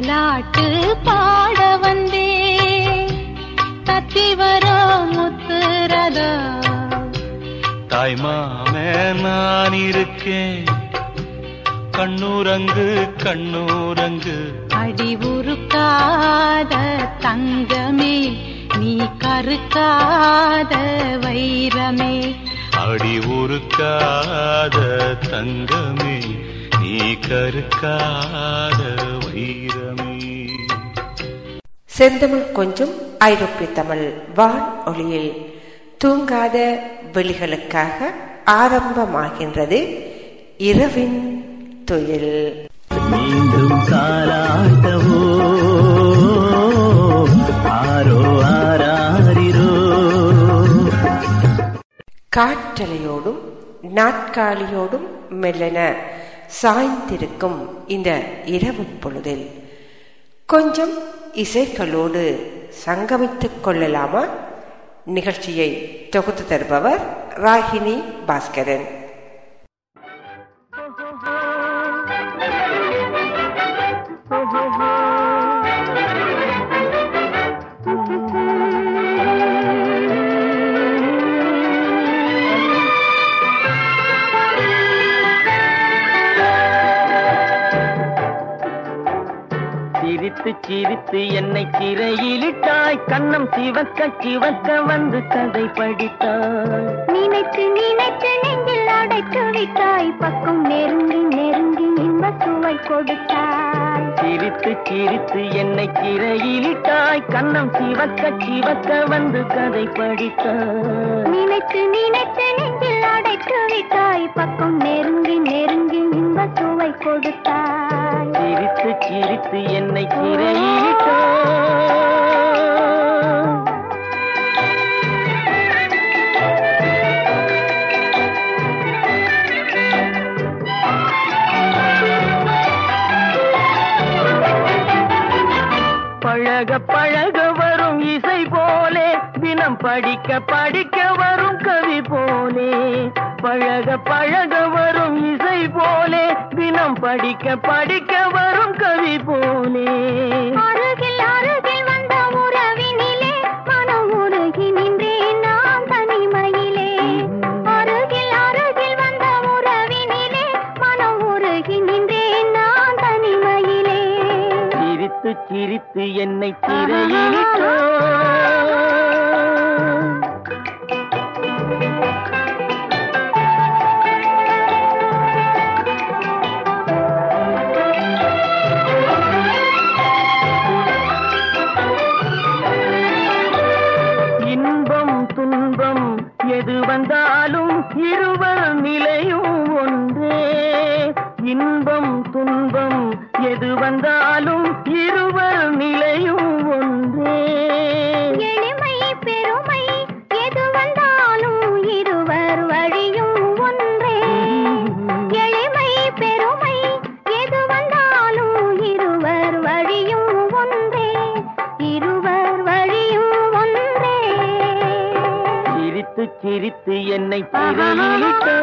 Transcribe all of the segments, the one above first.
தாலாட்டு பாட வந்தே தத்தி வரோ முத்துரதா தாய்மாமே நான் இருக்கேன். கண்ணூரங்கு கண்ணூரங்கு. அடி உருக்காத தங்கமே நீ கருக்காத வைரமே. அடி உருக்காத தங்கமே நீ கருக்காத வைரமே. செந்தமிழ் கொஞ்சம் ஐரோப்பிய தமிழ் வான் ஒளியில் தூங்காத வெளிகளுக்காக ஆரம்பமாகின்றது இரவின் துயில். மீண்டும் தாராட்டவோ ஆரோ ஆராரிரோ? காற்றலையோடும் நாட்காலியோடும் மெல்லன சாய்ந்திருக்கும் இந்த இரவு பொழுதில். கொஞ்சம் இசைகளோடு சங்கமித்துக் கொள்ளலாமா? நிகழ்ச்சியை தொகுத்து தருபவர் ராகினி பாஸ்கரன். சிரித்து என்னை சிறையிலிட்டாய். கண்ணம் சிவக்க சிவக்க வந்து கதை படித்தாய். நினைத்து நினைத்து நெஞ்சில் அடைத்து விட்டாய். பக்கம் நெருங்கி நெருங்கி இன்ப சுவை கொடுத்தாய். சிரித்து சிரித்து என்னை சிறையிலிட்டாய். கண்ணம் சிவக்க சிவக்க வந்து கதை படித்தாய். நினைத்து நினைத்து நெஞ்சில் அடைத்து விட்டாய். பக்கம் நெருங்கி நெருங்கி பூவை கொடுத்தாய். சிரித்து சிரித்து என்னை சிறையிட்டோ. பழக பழக வரும் இசை போலே தினம் படிக்க படிக்க வரும் கவி போலே. பழக பழக வரும் இசை போலே தினம் படிக்க படிக்க வரும் கவி போலே. அருகில் அருகில் வந்த உறவினிலே மனம் உருகி நின்றேன் நான் தனிமையிலே. அருகில் அருகில் வந்த உறவினிலே மனம் உருகி நின்றேன் நான் தனிமையிலே. சிரித்து சிரித்து என்னை சிறையிலிட்டோ வந்தாலும் இருவர் நிலையும் ஒன்றே. எளிமை பெருமை எது வந்தாலும் இருவர் வழியும் ஒன்றே. எளிமை பெருமை எது வந்தாலும் இருவர் வழியும் ஒன்றே. இருவர் வழியும் ஒன்றே. சிரித்து சிரித்து என்னை சிறையிலிட்டோ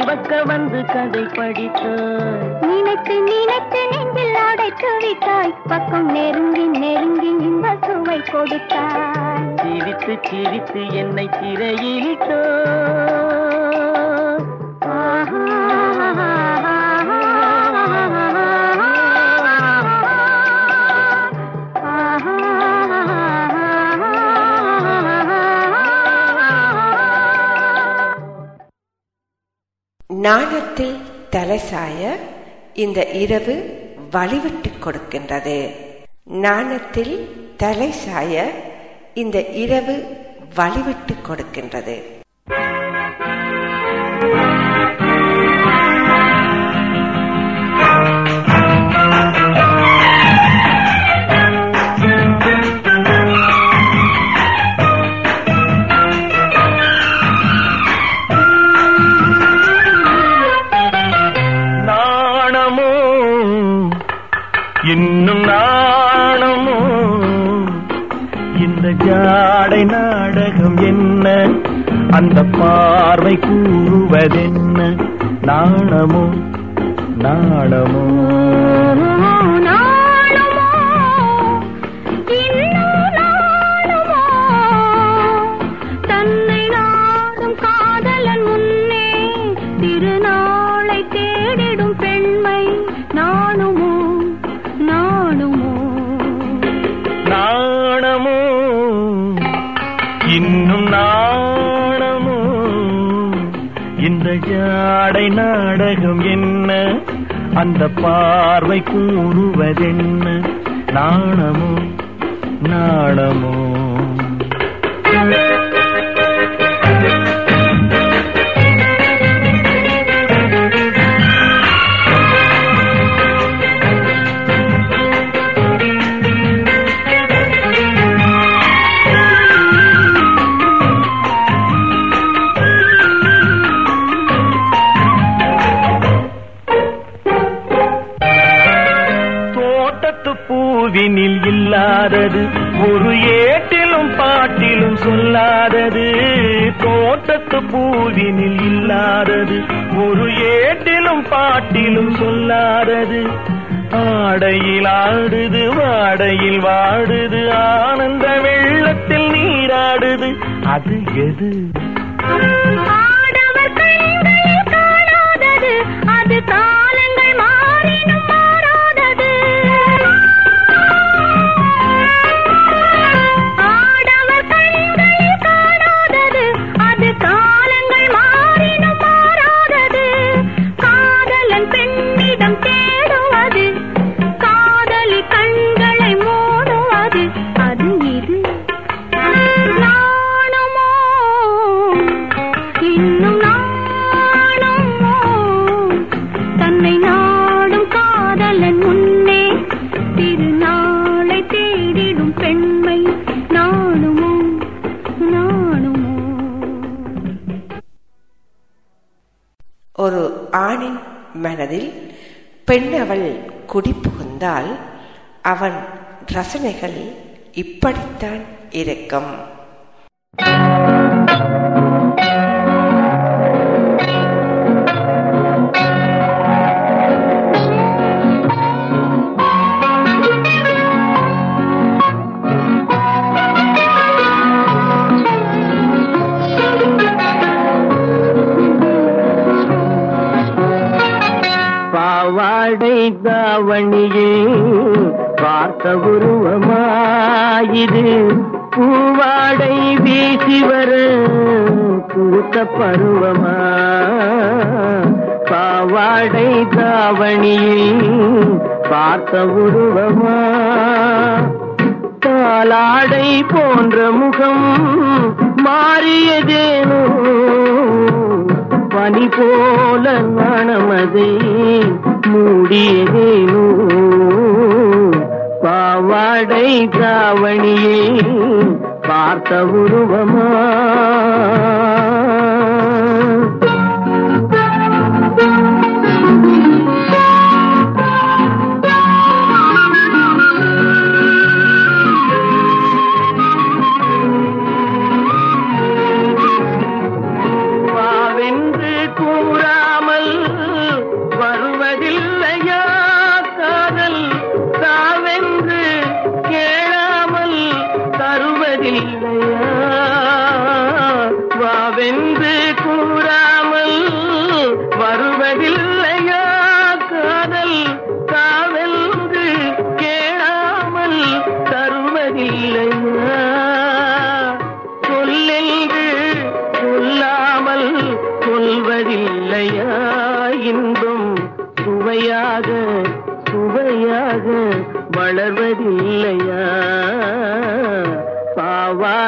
சிவக்க வந்து கதை படித்தாய் நினைத்து நினைத்து நெஞ்சில் அடைத்து விட்டாய் பக்கம் நெருங்கி நெருங்கி இன்ப சுவை கொடுத்தாய். சிரித்து சிரித்து என்னை சிறையிலிட்டாய் சாய இந்த இரவு வழிவிட்டு கொடுக்கின்றது. நாணத்தில் தலை சாய இந்த இரவு வழிவிட்டு கொடுக்கின்றது. அந்த பார்வை கூறுவதென்ன நாணமோ நாணமோ அந்த பார்வை கூறுவதென்ன நாணமோ நாணமோ ஒரு ஏட்டிலும் பாட்டிலும் சொல்லாதது தோட்டத்து பூவினில் இல்லாதது ஒரு ஏட்டிலும் பாட்டிலும் சொல்லாதது. ஆடையில் ஆடுது வாடையில் வாடுது ஆனந்த வெள்ளத்தில் நீராடுது. அது எது? ஆடவர் கண்களில் காணாதது அது தான் மனதில் பெண் அவள் குடிபுகுந்தால் அவன் ரசனைகள் இப்படித்தான் இருக்கும். பார்த்த உருவமாயிது. பூவாடை வீசி வர பூத்த பருவமா? பாவாடை தாவணியில் பார்த்த உருவமா? காலாடை போன்ற முகம் மாறியதேனோ? பனி போல மனமதை மூடியதேனோ? பாவாடை தாவணியே பார்த்த உருவமா?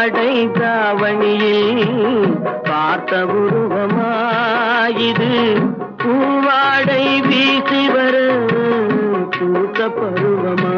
ஆடை தாவணியில் பார்த்த உருவமாயிது. பூவாடை வீசி வர பூத்த பருவமா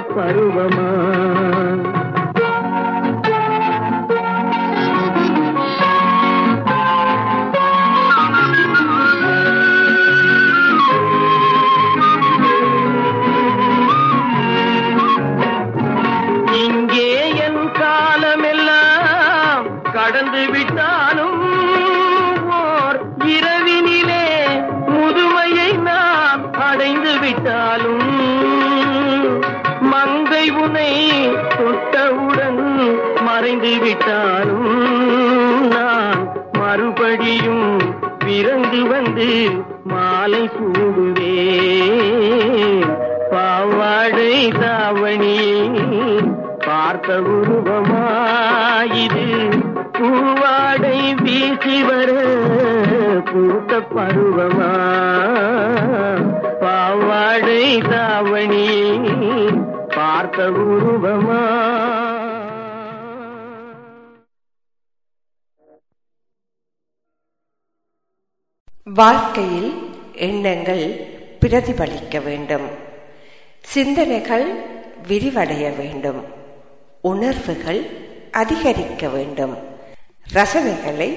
பருவமா? வந்துவிட்டாலும் நான் மறுபடியும் பிறந்து வந்து மாலை சூடுவேன். பாவாடை தாவணி பார்த்த உருவமாயிது. பூவாடை வீசி வர பூத்த பருவமா? பாவாடை தாவணி பார்த்த உருவமா? வாழ்க்கையில் எண்ணங்கள் பிரதிபலிக்க வேண்டும். சிந்தனைகள் விரிவடைய வேண்டும். உணர்வுகள் அதிகரிக்க வேண்டும். ரசனைகளை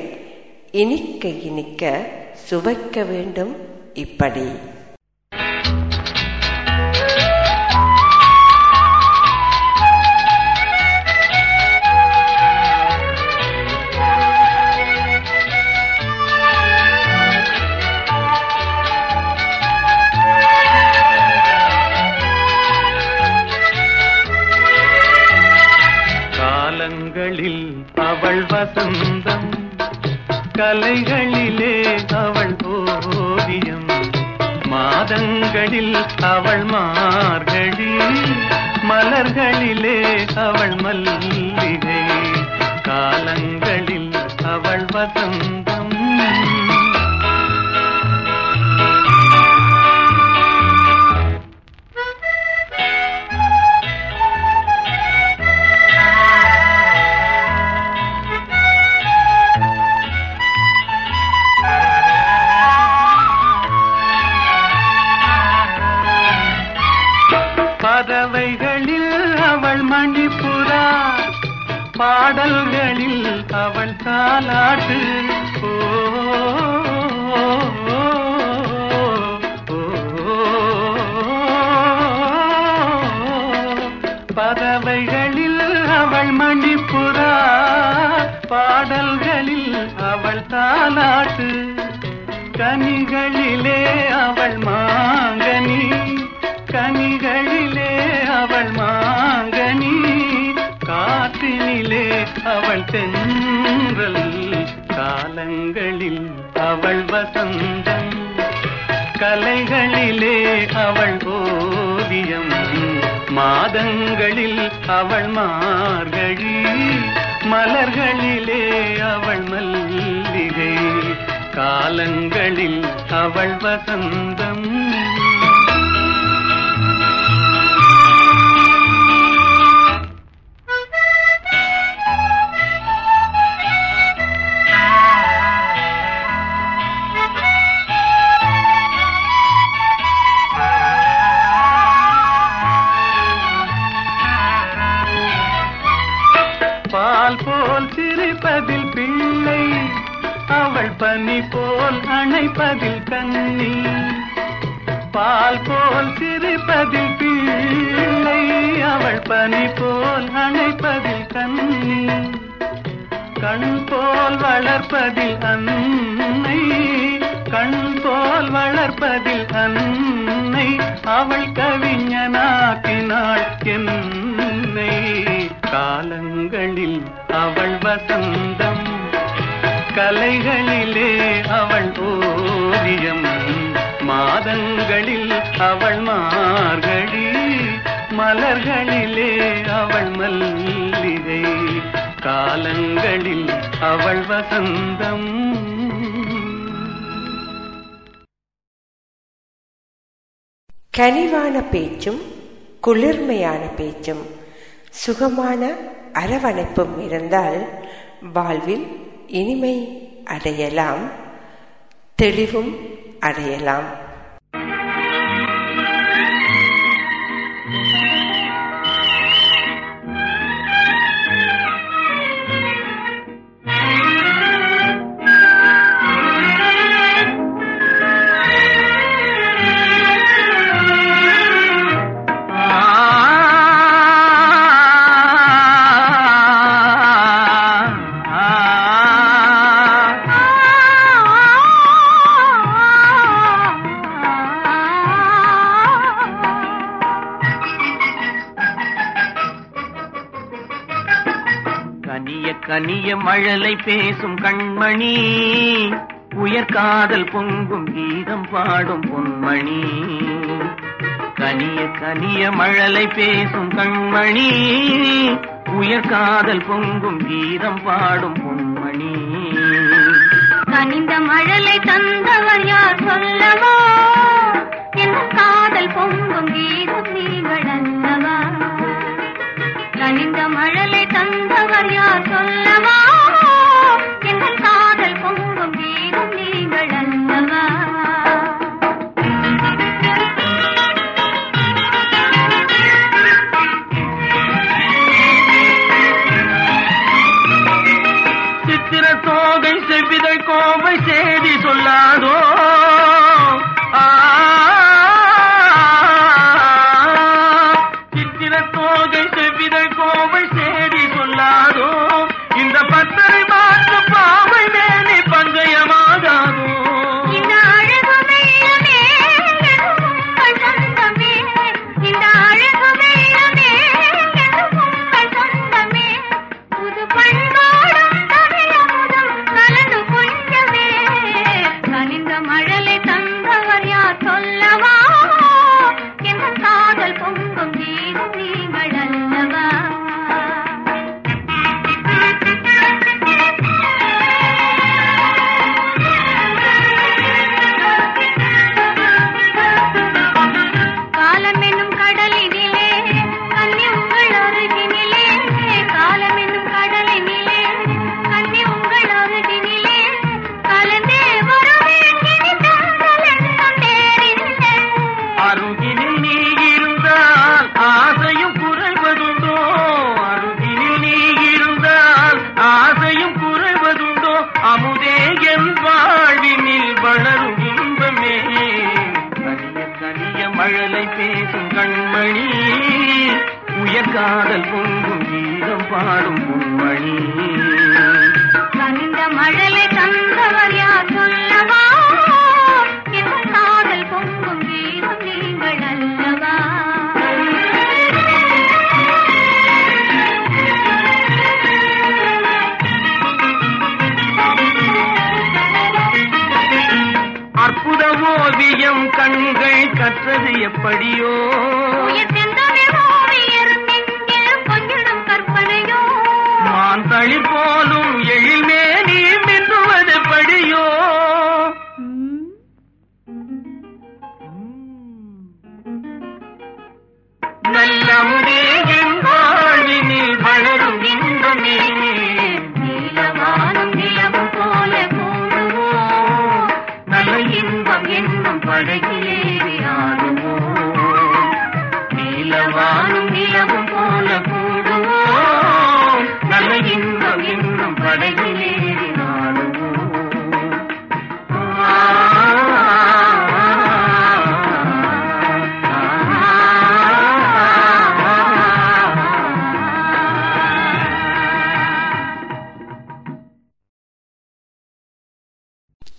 இனிக்க இனிக்க சுவைக்க வேண்டும் இப்படி. அவள் வசந்தம். கலைகளிலே அவள் ஓவியம் மாதங்களில் அவள் மார்கழி. மலர்களிலே அவள் மல்லிகை. காலங்களில் அவள் வசந்தம். பாடல்களில் அவள் தாலாட்டு. அலைகளிலே அவள் ஓவியம் மாதங்களில் அவள் மார்கழி மலர்களிலே அவள் மல்லிகை காலங்களில் அவள் வசந்தம். பால் போல் சிரிப்பதில் பிள்ளை அவள் பனி போல் அணைப்பதில் கண்ணி கண் போல் வளர்ப்பதில் அன்னை கண் போல் வளர்ப்பதில் அன்னை அவள் கவிஞனாக்கினாள் என்னை. காலங்களில் அவள் வசந்தம் கலைகளிலே அவள் ஓவியம். மாதங்களில் அவள் மார்கழி மலர்களிலே அவள் மல்லிகை காலங்களில் அவள் வசந்தம். கனிவான பேச்சும் குளிர்மையான பேச்சும் சுகமான அரவணைப்பும் இருந்தால் வாழ்வில் இனிமை அடையலாம். தெளிவும் அடையலாம் மழலை பேசும் கண்மணி உயர்காதல் பொங்கும் கீதம் பாடும் பொன்மணி. கனிய கனிய மழலை பேசும் கண்மணி உயர்காதல் பொங்கும் கீதம் பாடும் பொன்மணி. கனிந்த மழலை தந்தவர் யார் சொல்லவோ? என் காதல் பொங்கும் கீதம் நீங்கள் அல்லவா? கனிந்த மழலை தந்தவர் யார் சொல்லவா?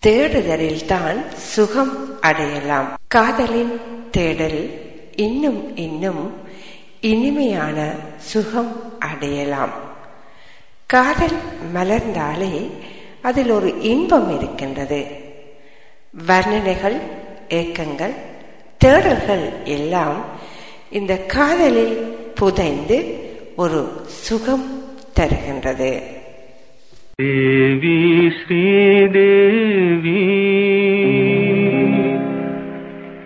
தேடுதலில்தான் சுகம் அடையலாம். காதலின் தேடல் இன்னும் இன்னும் இனிமையான சுகம் அடையலாம். காதல் மலர்ந்தாலே அதில் ஒரு இன்பம் இருக்கின்றது. வர்ணனைகள் ஏக்கங்கள் தேடல்கள் எல்லாம் இந்த காதலில் புதைந்து ஒரு சுகம் தருகின்றது. தேவி ஸ்ரீதேவி.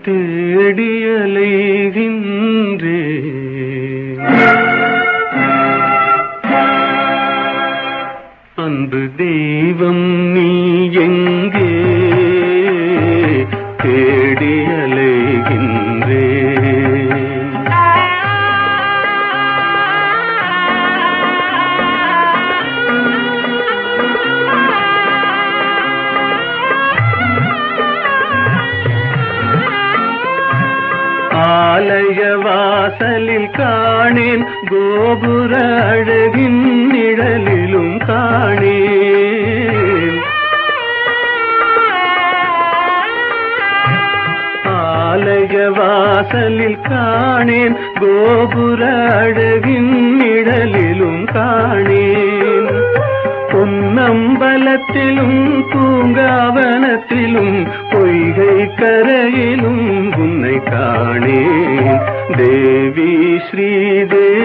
தேடியலைகின்றே. அன்பு தேவி கோபுர அழகின் நிழலிலும் காணேன் ஆலய வாசலில் காணேன் கோபுர அழகின் நிழலிலும் காணேன். பொன்னம்பலத்திலும் பூங்காவனத்திலும் பொய்கை கரையிலும் உன்னை காணேன். தேவி ஸ்ரீதேவி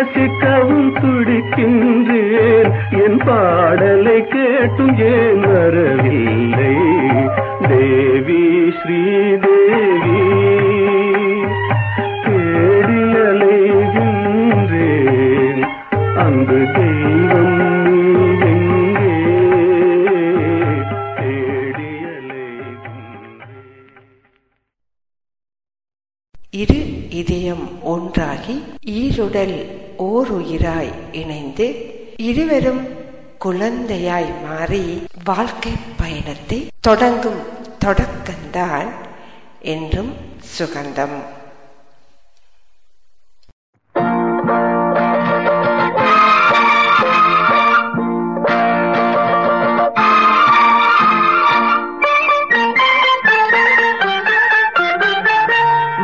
ரசிக்கவும் துடிக்கின்றேன். என் பாடலை இருவரும் குழந்தையாய் மாறி வாழ்க்கை பயணத்தை தொடங்கும் தொடக்கம்தான் என்றும் சுகந்தம்.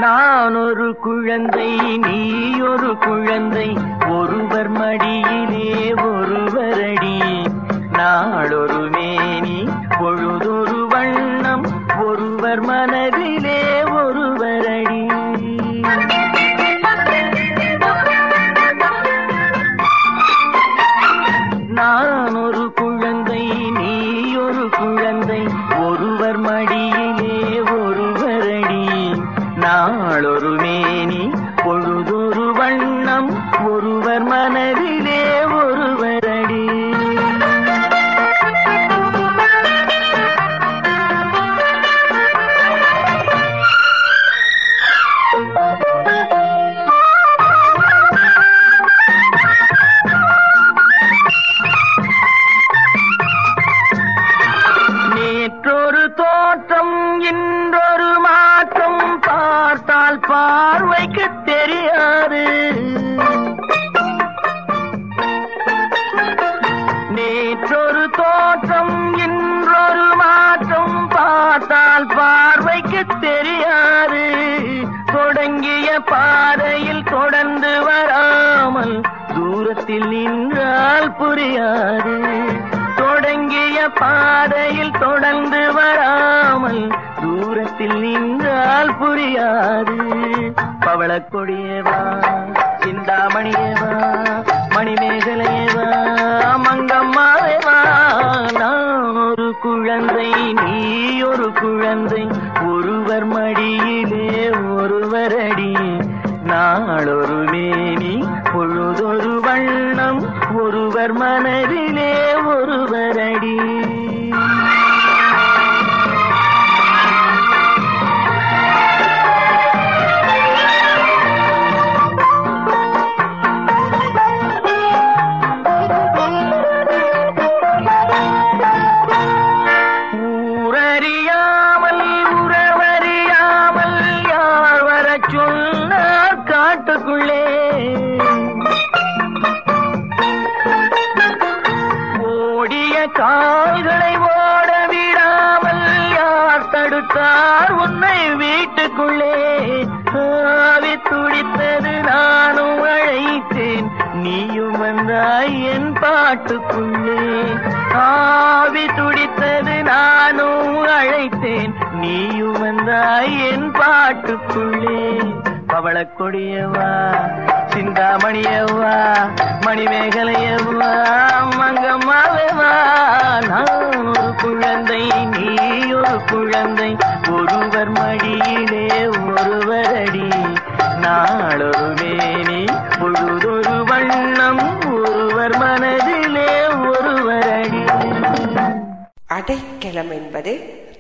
நான் ஒரு குழந்தை நீ ஒரு குழந்தை. ஒருவர் மனதிலே ஒருவர் பார்வைக்கு தெரியாது. தொடங்கிய பாதையில் தொடர்ந்து வராமல் தூரத்தில் நின்றால் புரியாது. தொடங்கிய பாதையில் தொடர்ந்து வராமல் தூரத்தில் நின்றால் புரியாது. பவளக் கொடியேவா சிந்தாமணியேவா மணிமேகலையேவா மங்கம்மாவேவா குழந்தை நீ ஒரு குழந்தை. ஒருவர் மடியிலே ஒருவர் அடி நாளொரு மேனி பொழுதொரு வண்ணம். ஒருவர் மனதிலே ஒருவர் அடி காட்டுக்குள்ளே. ஓடிய கால்களை ஓட விடாமல் யார் தடுத்தார் உன்னை வீட்டுக்குள்ளே? ஆவி துடித்தது நானும் அழைத்தேன். நீயும் வந்தாய் என் பாட்டுக்குள்ளே. ஆவி துடித்தது நானும் அழைத்தேன். நீயும் வந்தாய் என் பாட்டுக்குள்ளே. பவளக் கொடியவா சிந்தாமணியவா மணிமேகலையவா மங்கம்மாவேவா நான் ஒரு குழந்தை நீ ஒரு குழந்தை ஒருவர் மடியிலே ஒருவர் அடி. நாளொரு மேனி பொழுதொரு வண்ணம் ஒருவர் மனதிலே ஒருவர் அடி. அடைக்கலம் என்பது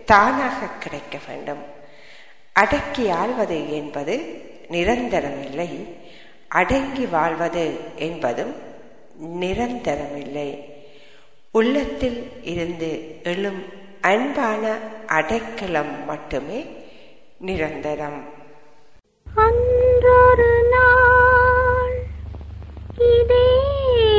தானாக கிடைக்க வேண்டும். அடக்கி ஆள்வது என்பது நிரந்தரமில்லை. அடங்கி வாழ்வது என்பதும் நிரந்தரமில்லை. உள்ளத்தில் இருந்து எழும் அன்பான அடைக்கலம் மட்டுமே நிரந்தரம். அன்றொரு நாள் இதே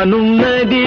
நானும் நதி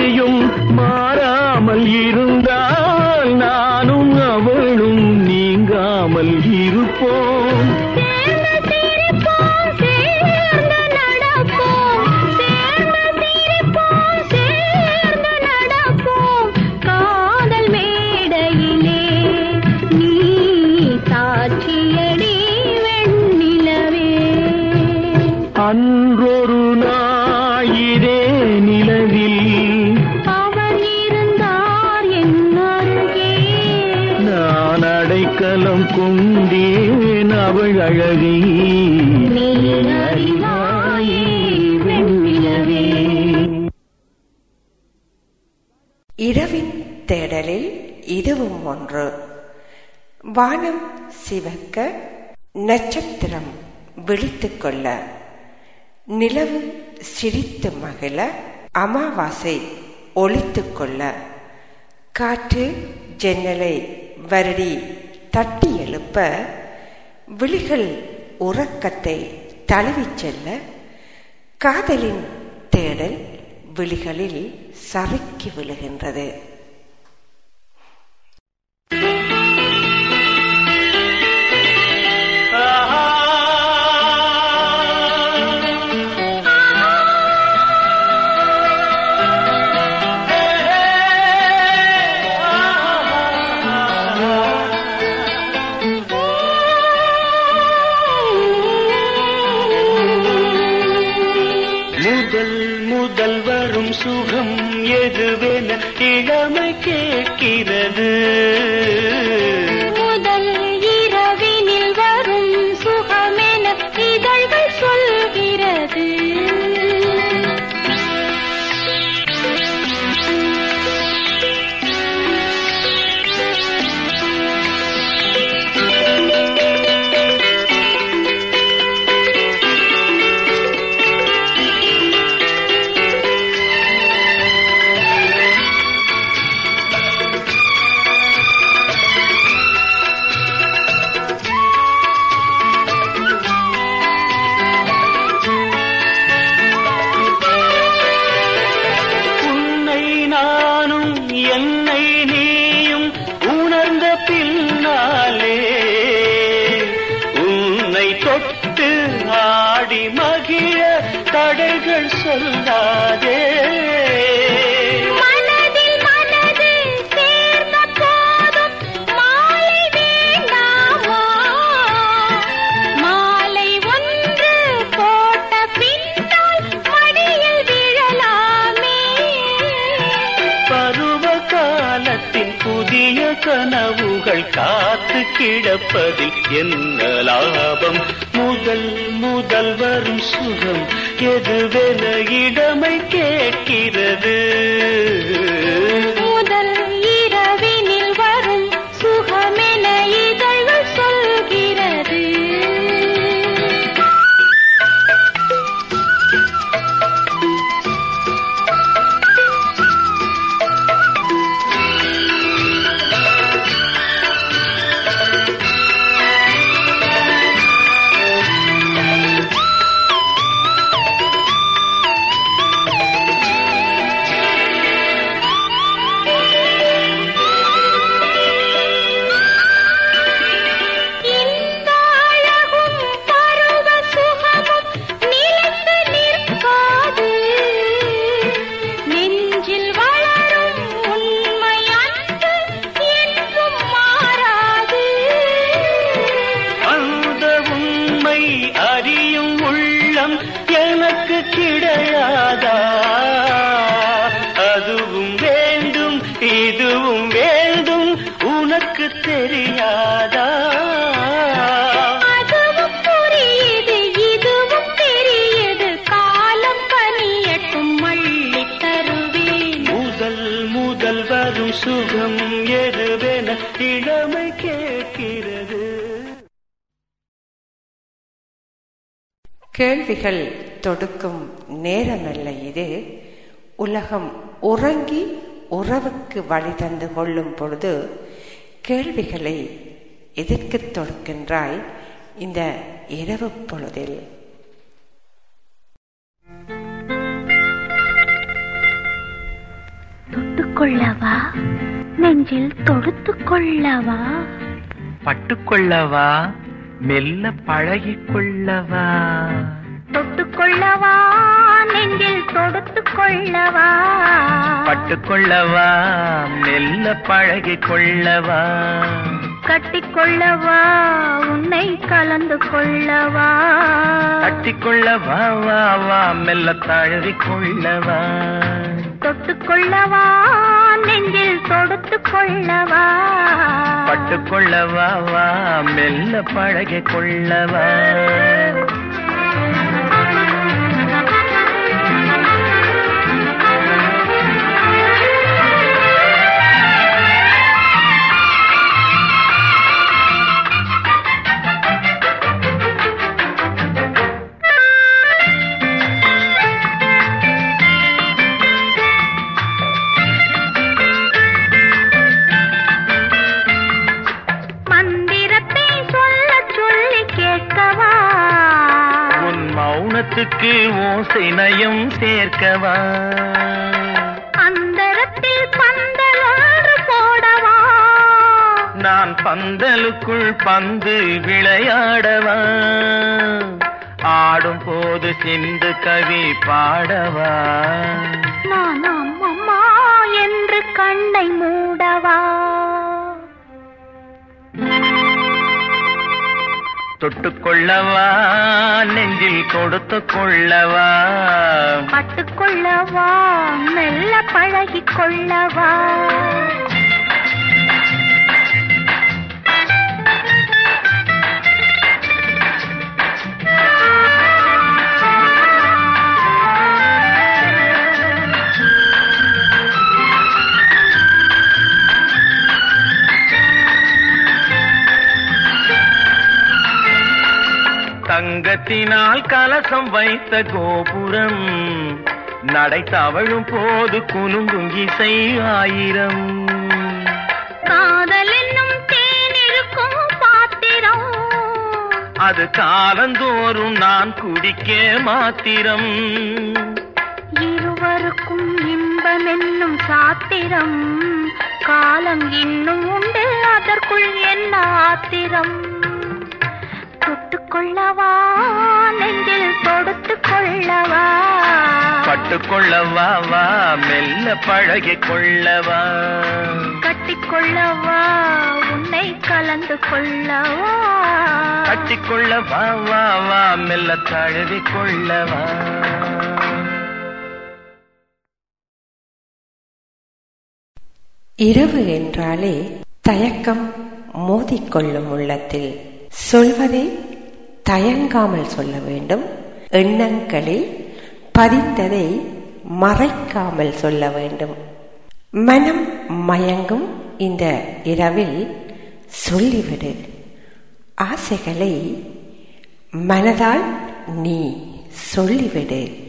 ஒன்று. வானம் சிவக்க நட்சத்திரம் விழித்துக் கொள்ள. நிலவு சிரித்து மகிழ. அமாவாசை ஒளித்துக் கொள்ள. காற்று ஜன்னலை வருடி தட்டி எழுப்ப. விழிகள் உறக்கத்தை தழுவிச் செல்ல. காதலின் தேடல் விழிகளில் சறுக்கி விழுகின்றது. எதுவென இடமை கேட்கிறது. கேள்விகள் தொடுக்கும் நேரமல்ல இது. உலகம் உறங்கி உறவுக்கு வழி தந்து கொள்ளும் பொழுது கேள்விகளை எதற்கு தொடுக்கின்றாய் இந்த இரவு பொழுதில்? தொட்டுக்கொள்ளவா? நெஞ்சில் தொடுத்துக் கொள்ளவா பட்டுக்கொள்ளவா? மெல்ல பழகிக் கொள்ளவா தொட்டுக்கொள்ளவா நெஞ்சில் தொடுத்துக் கொள்ளவா பட்டுக்கொள்ளவா மெல்ல பழகிக் கொள்ளவா கட்டிக்கொள்ளவா உன்னை கலந்து கொள்ளவா கட்டிக்கொள்ளவா வா வா மெல்ல தழுவிக் கொள்ளவா தொட்டுக்கொள்ளவா நெஞ்சில் தொடுத்து கொள்ளவா பட்டுக்கொள்ளவா வா மெல்ல பழகிக் கொள்ளவா மௌனத்துக்கு ஓசை நயம் சேர்க்கவா? அந்தரத்தில் பந்தல் ஒன்று போடவா? நான் பந்தலுக்குள் பந்து விளையாடவா? ஆடும் போது சிந்து கவி பாடவா? நான் அம்மம்மா என்று கண்ணை தொட்டு கொள்ளவா நெஞ்சில் கொடுத்து கொள்ளவா? பட்டுக்கொள்ளவா மெல்ல பழகி கொள்ளவா? தங்கத்தினால் கலசம் வைத்த கோபுரம். நடை தவழும் போது குலுங்கும் இசை ஆயிரம். காதல் என்னும் தேன் இருக்கும் பாத்திரம். அது காலந்தோறும் நான் குடிக்க மாத்திரம். இருவருக்கும் இன்பம் என்னும் சாத்திரம். காலம் இன்னும் உண்டு அதற்குள் என்ன ஆத்திரம். தொட்டுக்கொள்ளவா நெஞ்சில் தொடுத்து கொள்ளவா? பட்டுக்கொள்ளவா வா மெல்ல பழகிக் கொள்ளவா? கட்டிக்கொள்ளவா? உன்னை கலந்து கொள்ளவா? கட்டிக்கொள்ள வா வா வா மெல்ல தழுவி கொள்ளவா? இரவு என்றாலே தயக்கம் மோதிக்கொள்ளும் உள்ளத்தில். சொல்வதை தயங்காமல் சொல்ல வேண்டும். எண்ணங்களில் பதிந்ததை மறைக்காமல் சொல்ல வேண்டும். மனம் மயங்கும் இந்த இரவில் சொல்லிவிடு. ஆசைகளை மனதால் நீ சொல்லிவிடு.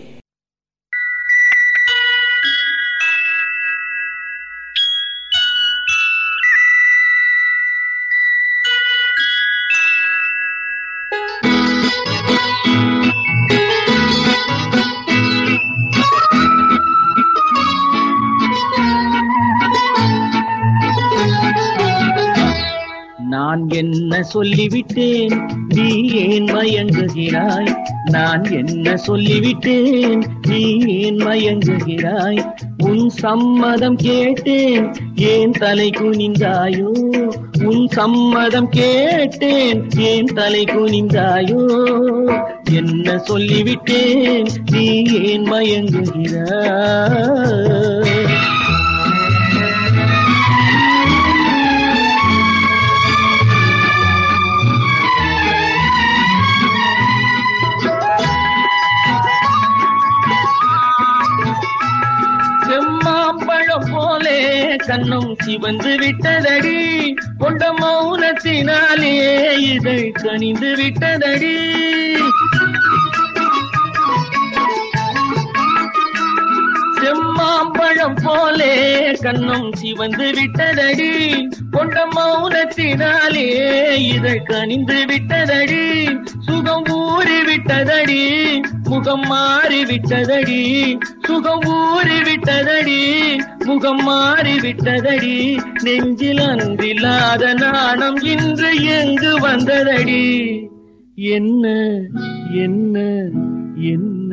சொல்லிவிட்டேன். நீ ஏன் மயங்குகிறாய்? நான் என்ன சொல்லிவிட்டேன்? நீ ஏன் மயங்குகிறாய்? உன் சம்மதம் கேட்டேன். ஏன் தலை குனிந்தாயோ? உன் சம்மதம் கேட்டேன். ஏன் தலை குனிந்தாயோ? என்ன சொல்லிவிட்டேன்? நீ ஏன் மயங்குகிறாய்? செம்மாம்பழம் கண்ணும் சிவந்து விட்டதடி. கொண்ட மௌனத்தினாலே இதை கணிந்து விட்டதடி. மாம்பழம் போலே கண்ணும் சிவந்து விட்டதடி. கொண்ட மௌனத்தினாலே இதை கனிந்து விட்டதடி. சுகம் ஊறி விட்டதடி முகம் மாறி விட்டதடி. சுகம் ஊறி விட்டதடி முகம் மாறி விட்டதடி. நெஞ்சில் அன்பில்லாத நாணம் இன்று எங்கு வந்ததடி? என்ன என்ன என்ன?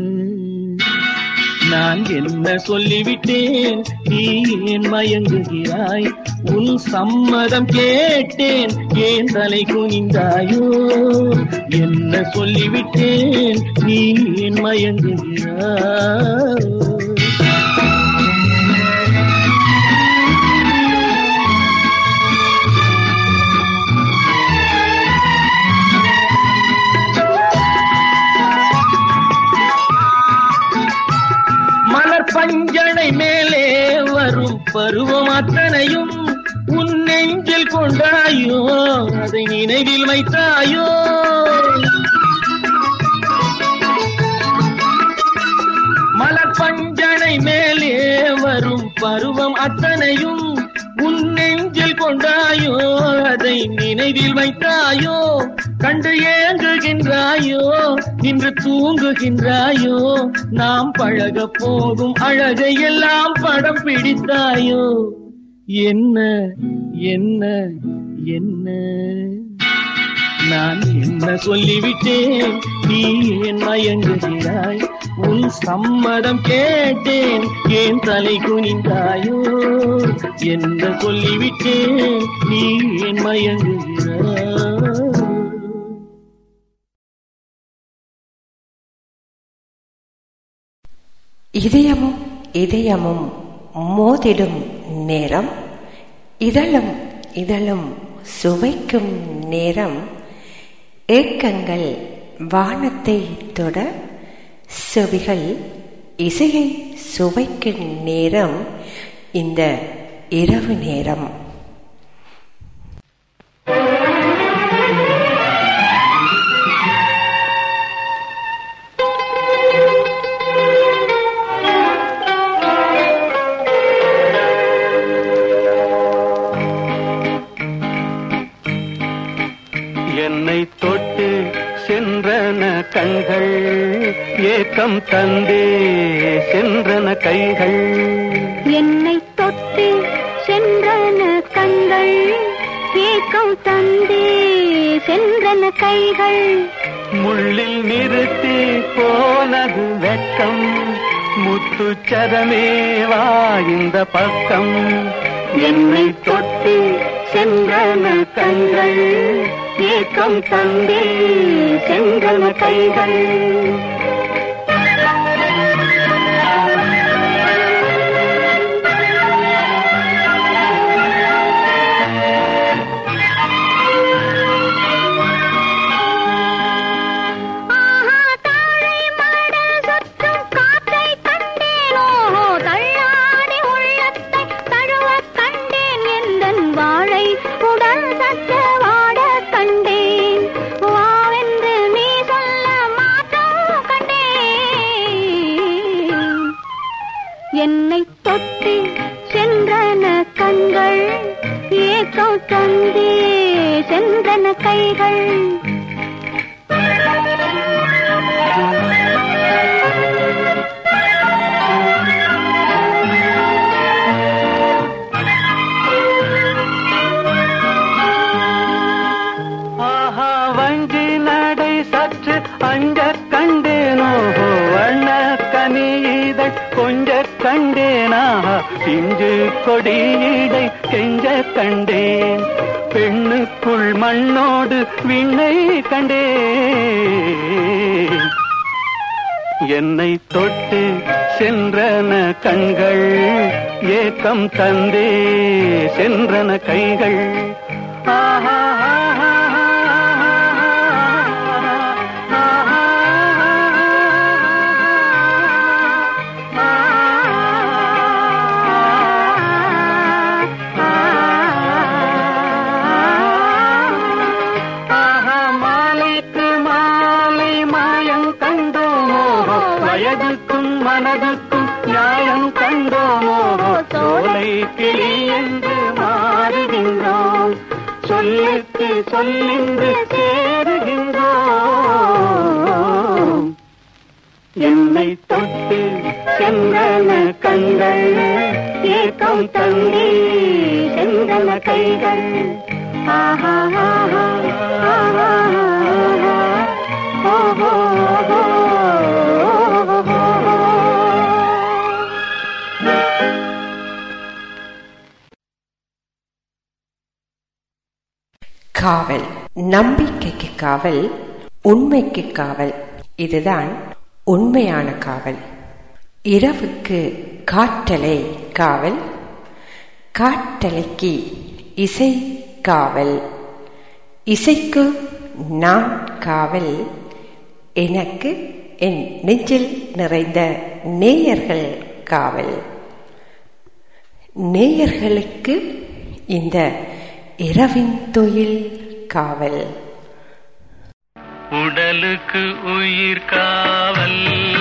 நான் என்ன சொல்லிவிட்டேன்? நீ ஏன் மயங்குகிறாய்? உன் சம்மதம் கேட்டேன். ஏன் தலை குனிந்தாயோ? என்ன சொல்லிவிட்டேன்? நீ ஏன் மயங்குகிறாய்? அணை மேலே வரும் பருவம் அத்தனையும் உன் நெஞ்சில் கொண்டாயோ அதை நினைவில் வைத்தாயோ. மலர் பஞ்சனை மேலே வரும் பருவம் அத்தனையும் உன் நெஞ்சில் கொண்டாயோ அதை நினைவில் வைத்தாயோ கண்டு ஏங்குகின்றாயோ இன்று தூங்குகின்றாயோ நாம் பழக போகும் அழகை எல்லாம் படம் பிடித்தாயோ. என்ன என்ன என்ன? நான் என்ன சொல்லிவிட்டேன்? நீ ஏன் மயங்குகிறாய்? உன் சம்மதம் கேட்டேன். ஏன் தலை குனிந்தாயோ? என்ன சொல்லிவிட்டேன்? நீ ஏன் மயங்குகிறாய்? இதயமும் இதயமும் மோதிடும் நேரம். இதழும் இதழும் சுவைக்கும் நேரம். ஏக்கங்கள் வானத்தை தொட செவிகள் இசையை சுவைக்கும் நேரம் இந்த இரவு நேரம். ஏக்கம் தந்தே சென்றன கைகள். என்னை தொட்டு சென்றன கண்கள். ஏக்கம் தந்தே சென்றன கைகள். முள்ளில் நிறுத்தி போனது வெட்கம். முத்துச்சரமே வா இந்த பக்கம். என்னை தொட்டு சென்றன கண்கள். ஏக்கம் தந்தே சென்றன கைகள். ஏக்கம் தந்தே சென்றன கைகள் கொடியீடை கெஞ்ச கண்டேன். பெண்ணுக்குள் மண்ணோடு விண்ணை கண்டேன். என்னை தொட்டு சென்றன கண்கள் ஏக்கம் தந்தே சென்றன கைகள். ஆஹா, சொல்லின்று சேருகின்றோம். என்னை தொட்டு சென்றன கண்கள் ஏக்கம் தந்தே சென்றன கைகள். ஆஹா ஆஹா ஆஹா. நம்பிக்கைக்கு காவல் உண்மைக்கு காவல். இதுதான் உண்மையான காவல். இரவுக்கு காற்றலை காவல் காற்றலைக்கு இசை காவல். இசைக்கு நான் காவல். எனக்கு என் நெஞ்சில் நிறைந்த நேயர்கள் காவல். நேயர்களுக்கு இந்த இரவின் தொழில் காவல். உடலுக்கு உயிர் காவல்.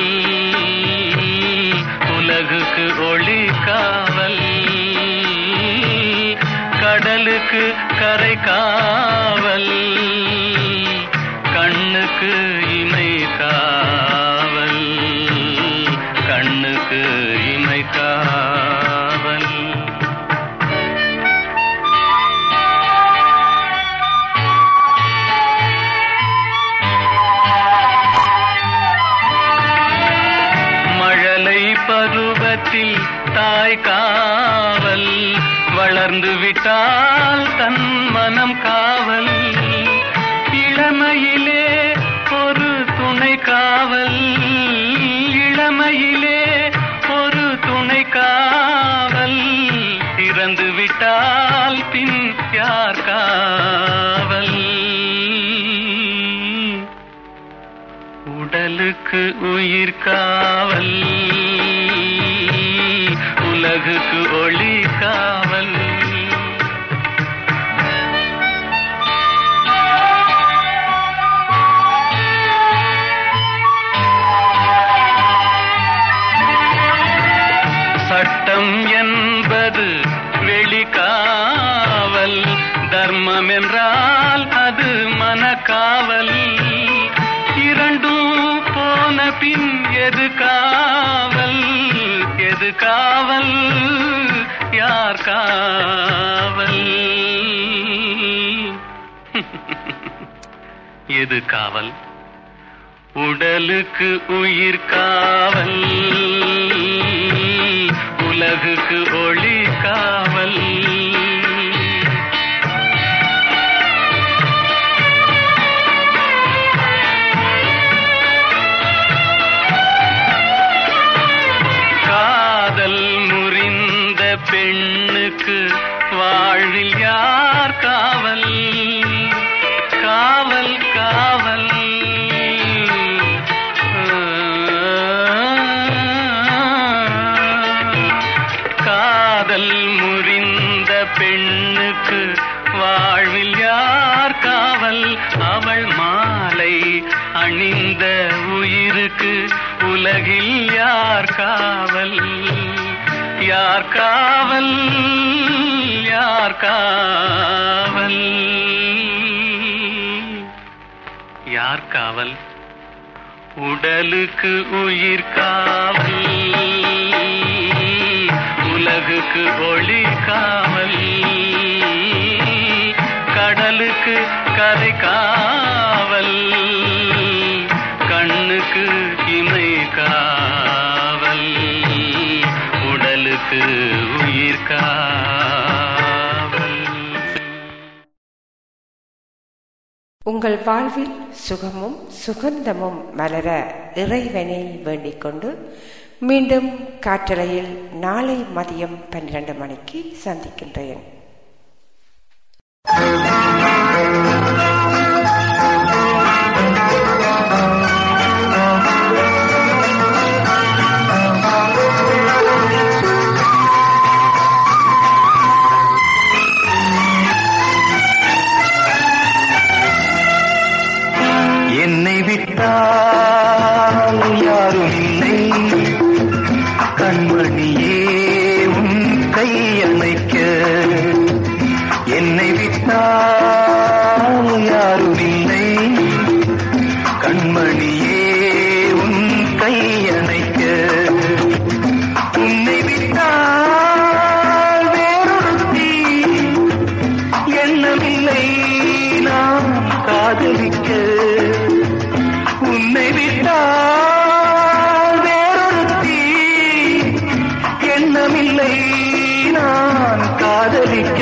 உலகுக்கு ஒளி காவல். கடலுக்கு கரை காவல். கண்ணுக்கு உடலுக்கு உயிர் காவல். உலகுக்கு ஒளி காவல் யார் காவல்? எது காவல்? உடலுக்கு உயிர் காவல் உலகுக்கு ஒளி யார் காவல்? யார் காவல்? யார் காவல்? யார் காவல்? உடலுக்கு உயிர் காவல். உலகுக்கு ஒளி உடலுக்கு உயிர் உங்கள் வாழ்வில் சுகமும் சுகந்தமும் மலர இறைவனை வேண்டிக் கொண்டு மீண்டும் காற்றலையில் நாளை மதியம் பன்னிரண்டு மணிக்கு சந்திக்கின்றேன். சின்னமில்லை நான் காதலிக்க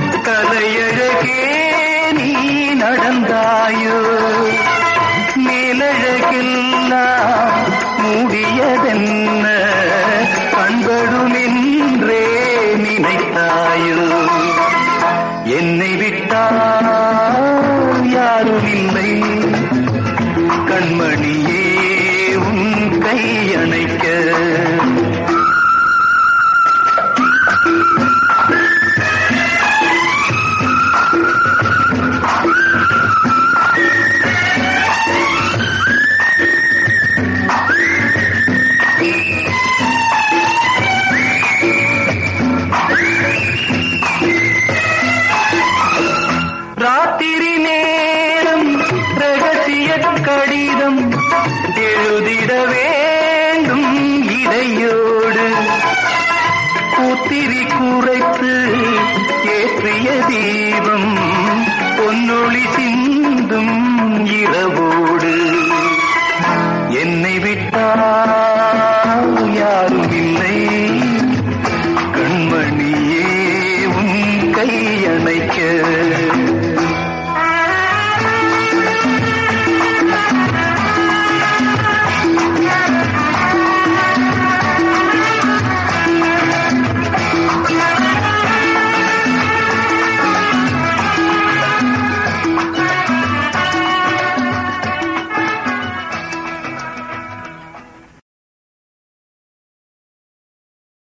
கலையழகே நீ நடந்தாயோ? நிலழகில்லாம் மூடியதென்ன? கண்படு நின்றே நினைத்தாயோ? என்னை விட்டாய்